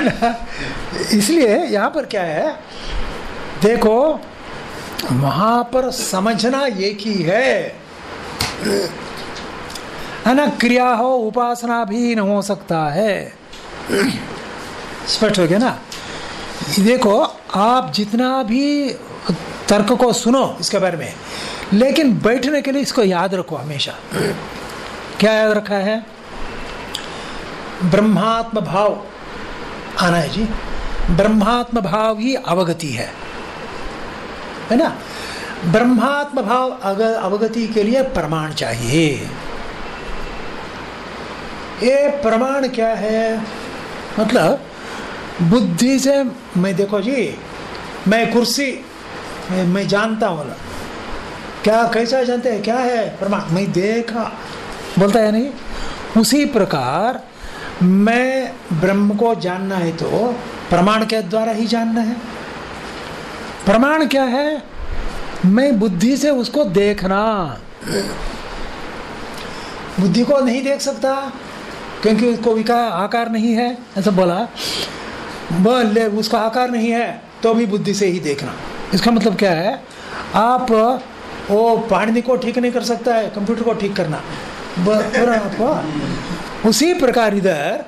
ना? इसलिए यहाँ पर क्या है? देखो वहाँ पर समझना एक ही है। है ना क्रिया हो उपासना भी न हो सकता है। स्पष्ट हो गया ना? देखो, आप जितना भी तर्क को सुनो इसके बारे में, लेकिन बैठने के लिए इसको याद रखो हमेशा। क्या याद रखा है? ब्रह्मात्म भाव आना है जी। ब्रह्मात्म भाव ही अवगति है। है ना? ब्रह्मात्म भाव अवगति के लिए प्रमाण चाहिए। ये प्रमाण क्या है? मतलब बुद्धि से मैं देखो जी मैं कुर्सी मैं, मैं जानता हूँ क्या कैसा जानते हैं? क्या है प्रमाण? मैं देखा। बोलता है नहीं? उसी प्रकार मैं ब्रह्म को जानना है तो प्रमाण के द्वारा ही जानना है। प्रमाण क्या है? मैं बुद्धि से उसको देखना। बुद्धि को नहीं देख सकता? क्योंकि उसको विकार आकार नहीं है, ऐसा बोला। बोले उसका आकार नहीं है तो भी बुद्धि से ही देखना। इसका मतलब क्या है? आप वो पाणी को ठीक नहीं कर सकता है, कंप्यूटर को ठीक करना। आप उसी प्रकार इधर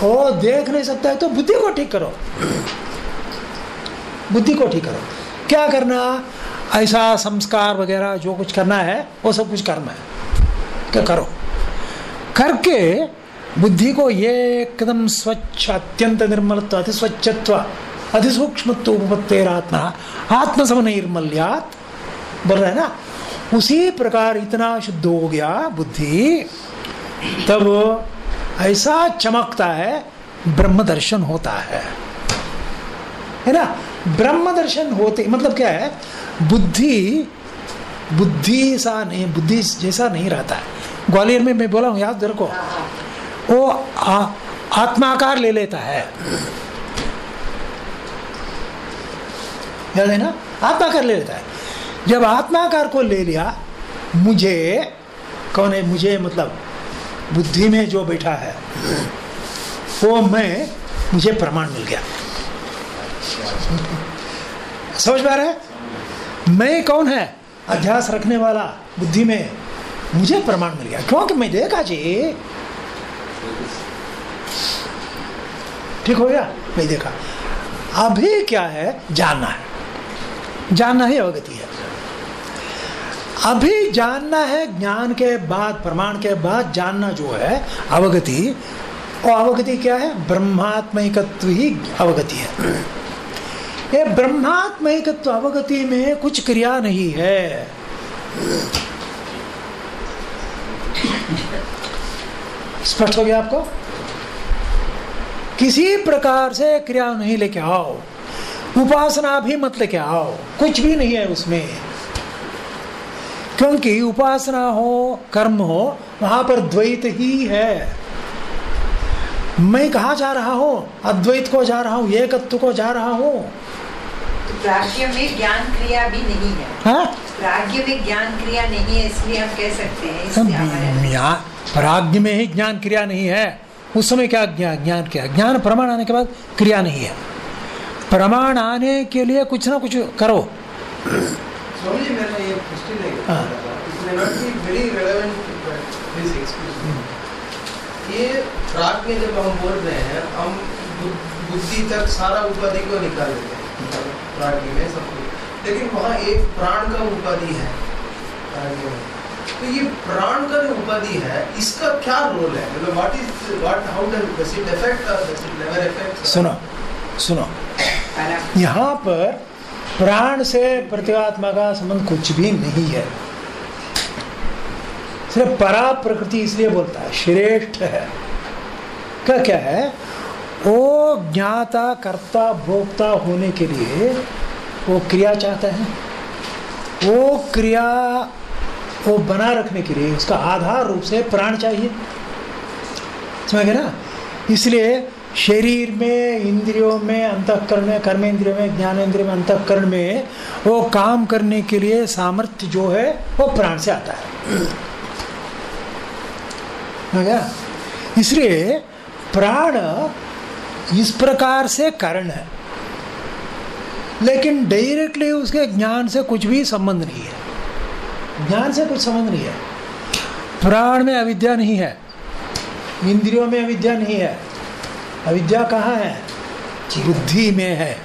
वो देख नहीं सकता है तो बुद्धि को ठीक करो। बुद्धि को ठीक करो। क्या करना? ऐसा संस्कार वगैरह जो कुछ करना है, वो सब कुछ कर्म है। क्या करो। करके बुद्धि को एकदम स्वच्छ अत्यंत निर्मलत्व अति स्वच्छत्व अति सूक्ष्मत्व उपत्तेरात्मा आत्म समनिर्मल्यात बोल रहे ना उसी प्रकार इतना शुद्ध हो गया बुद्धि तब ऐसा चमकता है ब्रह्म दर्शन होता है है ना ब्रह्म दर्शन होते मतलब क्या है बुद्धि बुद्धि सा नहीं बुद्धि जैसा नहीं रहता है ग्वालियर में मैं बोला हूँ याद को वो आत्माकार ले लेता है। याद है ना? आत्माकार ले लेता है। जब आत्माकार को ले लिया, मुझे, कौन है? मुझे मतलब बुद्धि में जो बैठा है, वो मैं, मुझे प्रमाण मिल गया। समझ पा रहे मैं कौन है? अध्यास रखने वाला बुद्धि में मुझे प्रमाण मिल गया। क्योंकि मैं देखा जी ठीक हो गया? नहीं देखा। अभी क्या है? जानना है। जानना ही अवगति है। अभी जानना है ज्ञान के बाद, प्रमाण के बाद जानना जो है, अवगति, और अवगति क्या है? ब्रह्मात्मिकत्व ही अवगति है। ये ब्रह्मात्मिकत्व अवगति में कुछ क्रिया नहीं है। स्पष्ट हो गया आपको? किसी प्रकार से क्रिया नहीं लेके आओ। उपासना भी मत लेके आओ। कुछ भी नहीं है उसमें। क्योंकि उपासना हो कर्म हो वहाँ पर द्वैत ही है। मैं कहा जा रहा हूँ? अद्वैत को जा रहा हूँ एकत्व को जा रहा हूँ। तो में ज्ञान क्रिया भी नहीं है। हाँ? में ज्ञान क्रिया नहीं है इसलिए हम कह सकते हैं में ही ज्ञान क्रिया नहीं है। उस समय क्या ज्ञान ज्ञान क्या? ज्ञान प्रमाण आने के बाद क्रिया नहीं है। प्रमाण आने के लिए कुछ ना कुछ करो। ये हाँ। इट मे राग जब हम बोल रहे हैं हम बुद्धि तक सारा उपाधि को निकाल देते हैं। में सब कुछ। लेकिन वहाँ एक प्राण का उपाधि है। तो ये प्राण का जो उपाधि है, इसका क्या रोल है? मतलब what is what how does it affect does it never affect सुनो सुनो। यहाँ पर प्राण से प्रतिगात्मा का संबंध कुछ भी नहीं है। सिर्फ़ परा प्रकृति इसलिए बोलता है, श्रेष्ठ है। क्या क्या है? वो ज्ञाता, कर्ता, भोक्ता होने के लिए वो क्रिया चाहता है। वो क्रिया वो बना रखने के लिए उसका आधार रूप से प्राण चाहिए। समझ गए ना? इसलिए शरीर में, इंद्रियों में, अंतकरण में, कर्मेंद्रियों में, ज्ञानेंद्रिय में, अंतकरण में वो काम करने के लिए सामर्थ्य जो है, वो प्राण से आता है। गया? इसलिए प्राण इस प्रकार से कारण है। लेकिन डायरेक्टली उसके ज्ञान से कुछ भी संबंध नहीं है। ज्ञान से कुछ संबंध नहीं है। प्राण में अविद्या नहीं है। इंद्रियों में अविद्या नहीं है। अविद्या कहाँ है? बुद्धि में है।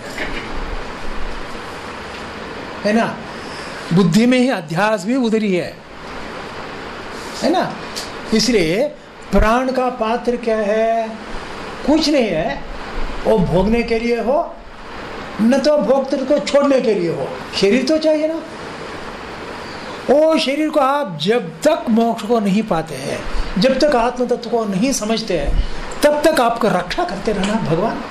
है ना? बुद्धि में ही अध्यास भी उधर ही। है है ना? इसलिए प्राण का पात्र क्या है? कुछ नहीं है। वो भोगने के लिए हो न तो भोक्तृ को छोड़ने के लिए हो। शरीर तो चाहिए ना। वो शरीर को आप जब तक मोक्ष को नहीं पाते हैं जब तक आत्म तत्व को नहीं समझते हैं तब तक आपको रक्षा करते रहना भगवान।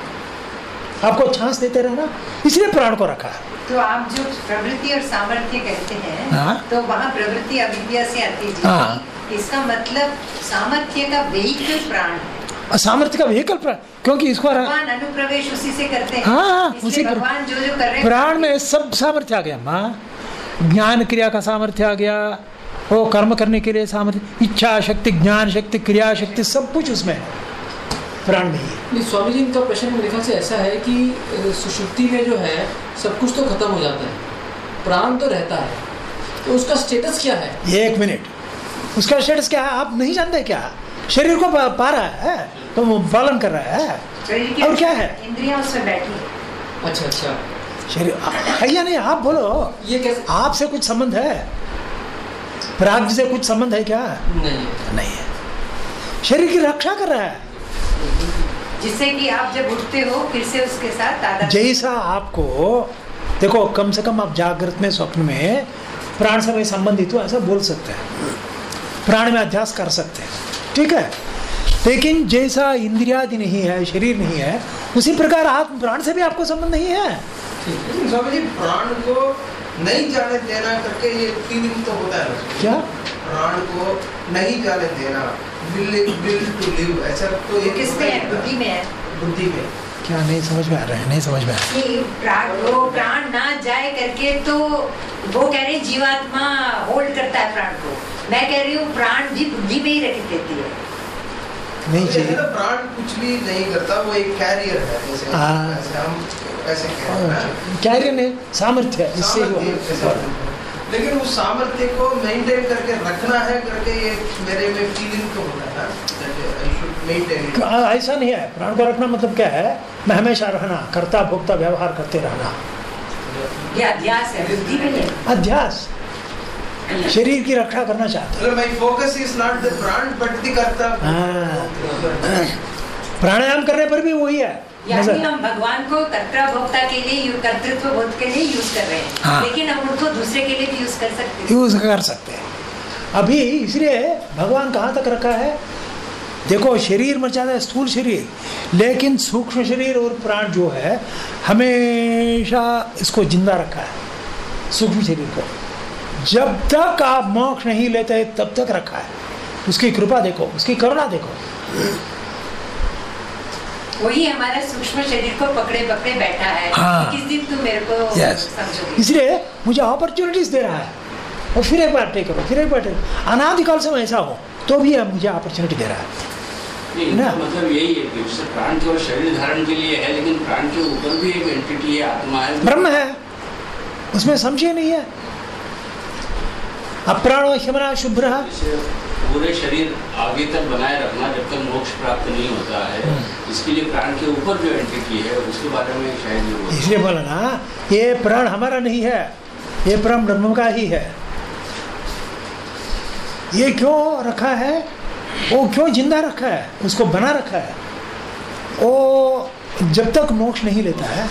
आपको चांस देते रहना इसलिए प्राण को रखा है। तो आप जो प्रवृत्ति और सामर्थ्य कहते हैं हाँ। तो वहाँ प्रवृत्ति अविद्या से आती है हाँ। इसका मतलब सामर्थ्य का वेहिकल प्राण सामर्थ्य का व्हीकल प्राण क्योंकि इसको भगवान अनुप्रवेश उसी से करते हैं। हाँ, हाँ, उसी भगवान जो जो कर रहे हैं प्राण में सब सामर्थ्य आ गया माँ। ज्ञान क्रिया का सामर्थ्य आ गया। वो कर्म करने के लिए सामर्थ्य इच्छा शक्ति ज्ञान शक्ति क्रिया शक्ति सब कुछ उसमें प्राण में ही है। स्वामी जी इनका प्रश्न मेरे ख्याल से ऐसा है कि सुषुप्ति में जो है सब कुछ तो खत्म हो जाता है। प्राण तो रहता है। तो उसका स्टेटस क्या है? एक मिनट। उसका स्टेटस क्या है? आप नहीं जानते क्या? शरीर को पा, रहा है तो वो पालन कर रहा है। और क्या है? इंद्रियाँ उसमें बैठी अच्छा अच्छा। शरीर है या नहीं? आप बोलो। ये कैसे आपसे कुछ संबंध है? प्राग से कुछ संबंध है क्या? नहीं। नहीं है। शरीर की रक्षा कर रहा है। जिससे कि आप जब उठते हो फिर से उसके साथ जैसा आपको देखो कम से कम आप जागृत में स्वप्न में प्राण से संबंधित हूँ ऐसा बोल सकते हैं। प्राण में अध्यास कर सकते हैं। ठीक है? लेकिन जैसा इंद्रियादि नहीं है शरीर नहीं है उसी प्रकार आत्म प्राण से भी आपको संबंध नहीं है। स्वामी जी प्राण को नहीं जाने देना करके ये फीलिंग तो होता है। क्या? प्राण को नहीं जाने देना। विल विल टू लिव ऐसा तो ये किसमें है? बुद्धि में है। बुद्धि में। क्या? नहीं समझ में आ रहा है नहीं समझ में आ रहा कि प्राण वो प्राण ना जाए करके तो वो कह रहे जीवात्मा होल्ड करता है प्राण को। मैं कह रही हूँ प्राण भी बुद्धि में ही रख देती है। नहीं चाहिए प्राण कुछ भी नहीं करता वो एक कैरियर है जैसे हाँ। हम रहे हैं कार्य ने सामर्थ्य है इससे लेकिन उस सामर्थ्य को मेंटेन करके रखना है करके ये मेरे में फीलिंग तो होता है ना आई शुड मेंटेन इट हाँ, ऐसा नहीं है। प्राण को रखना मतलब क्या है? मैं हमेशा रहना करता भोगता व्यवहार करते रहना। ये अध्यास है बुद्धि में नहीं अध्यास शरीर की रक्षा करना चाहता my focus is not the prana but the karta हाँ। प्राणायाम करने पर भी वही है। यानी हम भगवान को कर्ता भोक्ता के लिए कर्तृत्व बोध के लिए यूज़ कर रहे हैं। हाँ। लेकिन हम उनको दूसरे के लिए भी यूज़ कर सकते हैं। यूज़ कर सकते हैं। अभी इसलिए भगवान कहाँ तक रखा है? देखो शरीर मर जाता है स्थूल शरीर। लेकिन सूक्ष्म शरीर और प्राण जो है हमेशा इसको ज़िंदा रखा है। सूक्ष्म शरीर को। जब तक आप मोक्ष नहीं लेते तब तक रखा है। उसकी कृपा देखो उसकी करुणा देखो। वही हमारा सूक्ष्म शरीर को पकड़े पकड़े बैठा है। हाँ। किस दिन तुम मेरे को यस समझोगे? इसलिए मुझे अपॉर्चुनिटीज़ दे रहा है। और फिर एक बार टेक करो फिर एक बार टेक करो अनादिकाल से ऐसा हो तो भी मुझे अपॉर्चुनिटी दे रहा है। ना? मतलब यही है कि जैसे प्राण केवल शरीर धारण के लिए है लेकिन प्राण के ऊपर भी एक एंटिटी है आत्मा है। ब्रह्म है। उसमें समझे नहीं है। अप्राणो शमना शुभ्र। पूरे शरीर आगे तक बनाए रखना जब तक मोक्ष प्राप्त नहीं होता है हम्म। इसके लिए प्राण के ऊपर जो एंटिटी है उसके बारे में शायद ये इसलिए बोला ना ये प्राण हमारा नहीं है ये प्राण ब्रह्म का ही है। ये क्यों रखा है? वो क्यों ज़िंदा रखा है? उसको बना रखा है। वो जब तक मोक्ष नहीं लेता है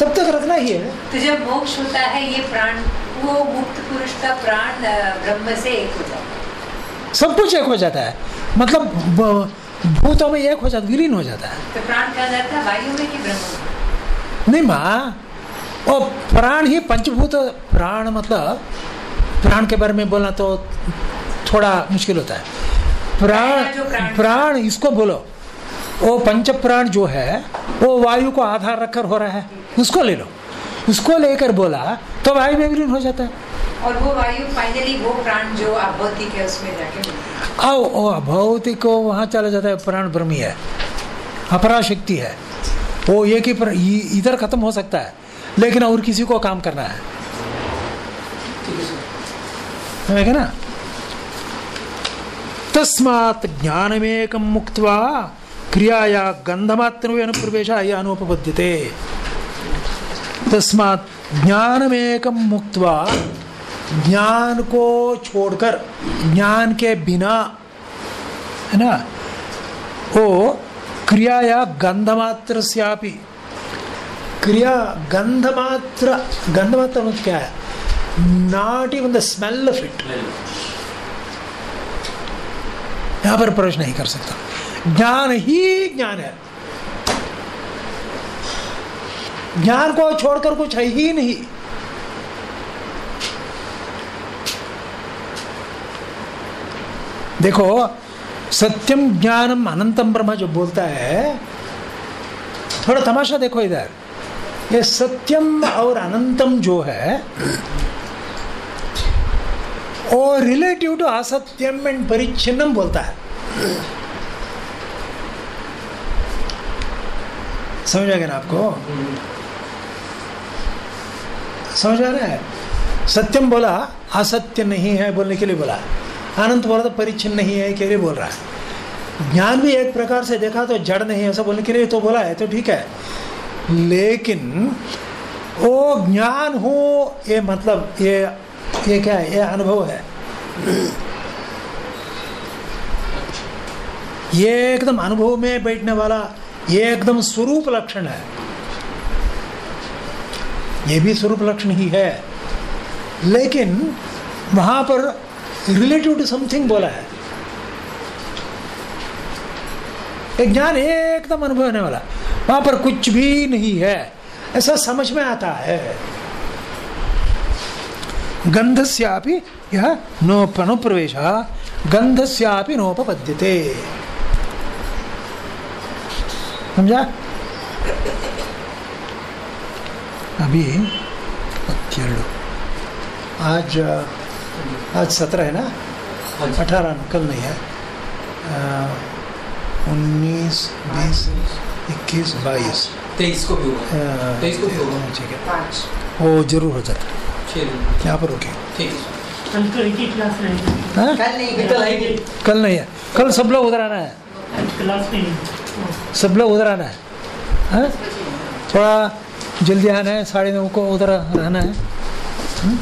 तब तक रखना ही है। तो जब मोक्ष होता है ये प्राण वो मुक्त पुरुष का प्राण ब्रह्म से एक हो जाता है। सब कुछ एक हो जाता है। मतलब भूतों में एक हो जाता विलीन हो जाता है। तो प्राण कहा जाता है वायु में कि ब्रह्म नहीं माँ वो प्राण ही पंचभूत प्राण मतलब प्राण के बारे में बोलना तो थोड़ा मुश्किल होता है। प्राण- प्राण इसको बोलो। वो पंच प्राण जो है वो वायु को आधार रखकर हो रहा है। उसको ले लो। उसको लेकर बोला तो वायु में विलीन हो जाता। है और वो वायु फाइनली वो प्राण जो अभौतिक है उसमें जाके आओ ओ भौतिक को वहाँ चला जाता है प्राण ब्रह्मी है अपरा शक्ति है। वो एक ही इधर खत्म हो सकता है लेकिन और किसी को काम करना है। ठीक है ना? तस्मात् ज्ञानमेकं मुक्त्वा क्रियाया गंधमात्र प्रवेश अनुपपद्यते। तस्मात् ज्ञानमेकं मुक्त्वा ज्ञान को छोड़कर ज्ञान के बिना है ना? वो क्रियाया गंधमात्र स्यापि क्रिया गंधमात्र गंधमात्र मतलब क्या है? Not even the smell of it यहाँ पर प्रवेश नहीं कर सकता। ज्ञान ही ज्ञान है। ज्ञान को छोड़कर कुछ है ही नहीं। देखो, सत्यम ज्ञानम अनंतम ब्रह्म जो बोलता है, थोड़ा तमाशा देखो इधर। ये सत्यम और अनंतम जो है और relative to asatyam and paricchinnam बोलता है। समझ आ गया ना आपको? समझ आ रहा है? सत्यम बोला, असत्य नहीं है बोलने के लिए बोला। अनंत बोला तो परिच्छिन्न नहीं है के लिए बोल रहा है। ज्ञान भी एक प्रकार से देखा तो जड़ नहीं है, ऐसा बोलने के लिए तो बोला है तो ठीक है। लेकिन वो ज्ञान हो, ये मतलब ये ये क्या है? ये अनुभव है। ये एकदम अनुभव में बैठने वाला ये एकदम स्वरूप लक्षण है। ये भी स्वरूप लक्षण ही है। लेकिन वहाँ पर रिलेटिव टू समथिंग बोला है। एक ज्ञान एकदम अनुभव होने वाला। वहाँ पर कुछ भी नहीं है। ऐसा समझ में आता है। गंधस्यापि यह नोपनुप्रवेश गंधस्यापि नोपपद्यते। समझा? अभी आज आज सत्रह है ना? अठारह कल नहीं है। उन्नीस बीस इक्कीस बाईस। तेईस को भी ठीक है। वो ज़रूर हो जाता। यहाँ पर रुके। हाँ? कल नहीं है। कल सब लोग उधर आना है। सब लोग उधर आना है हाँ? थोड़ा जल्दी आना है साढ़े नौ को उधर रहना है हम्म?